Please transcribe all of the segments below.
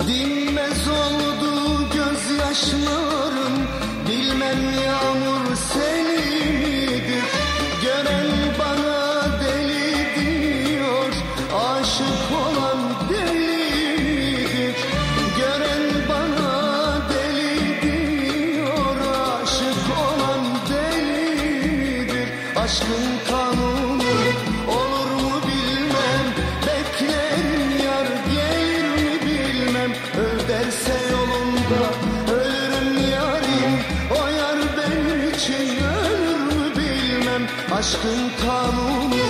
Dinmez oldu gözyaşlarım. Bilmem yağmur seni midir? Gören bana deli diyor. Aşık olan deli midir Gören bana deli diyor. Aşık olan deli midir Aşkın kanunu Aşkın kanunu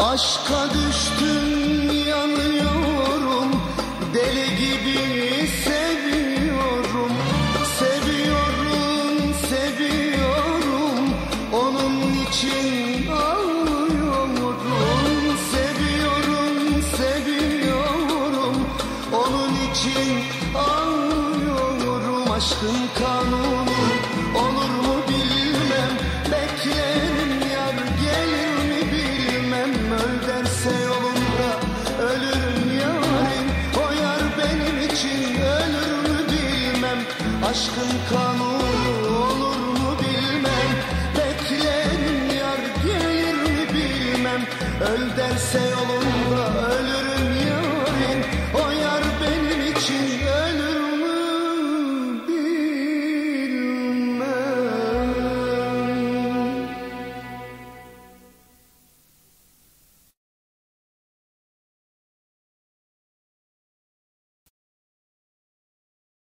Aşka düştüm yanıyorum. Deli gibi seviyorum. Seviyorum, seviyorum. Onun için ağlıyorum. Seviyorum, seviyorum. Onun için ağlıyorum. Aşkın kanunu Aşkın kanunu olur mu bilmem. Beklerim yar gelir mi bilmem. Öl derse yolunda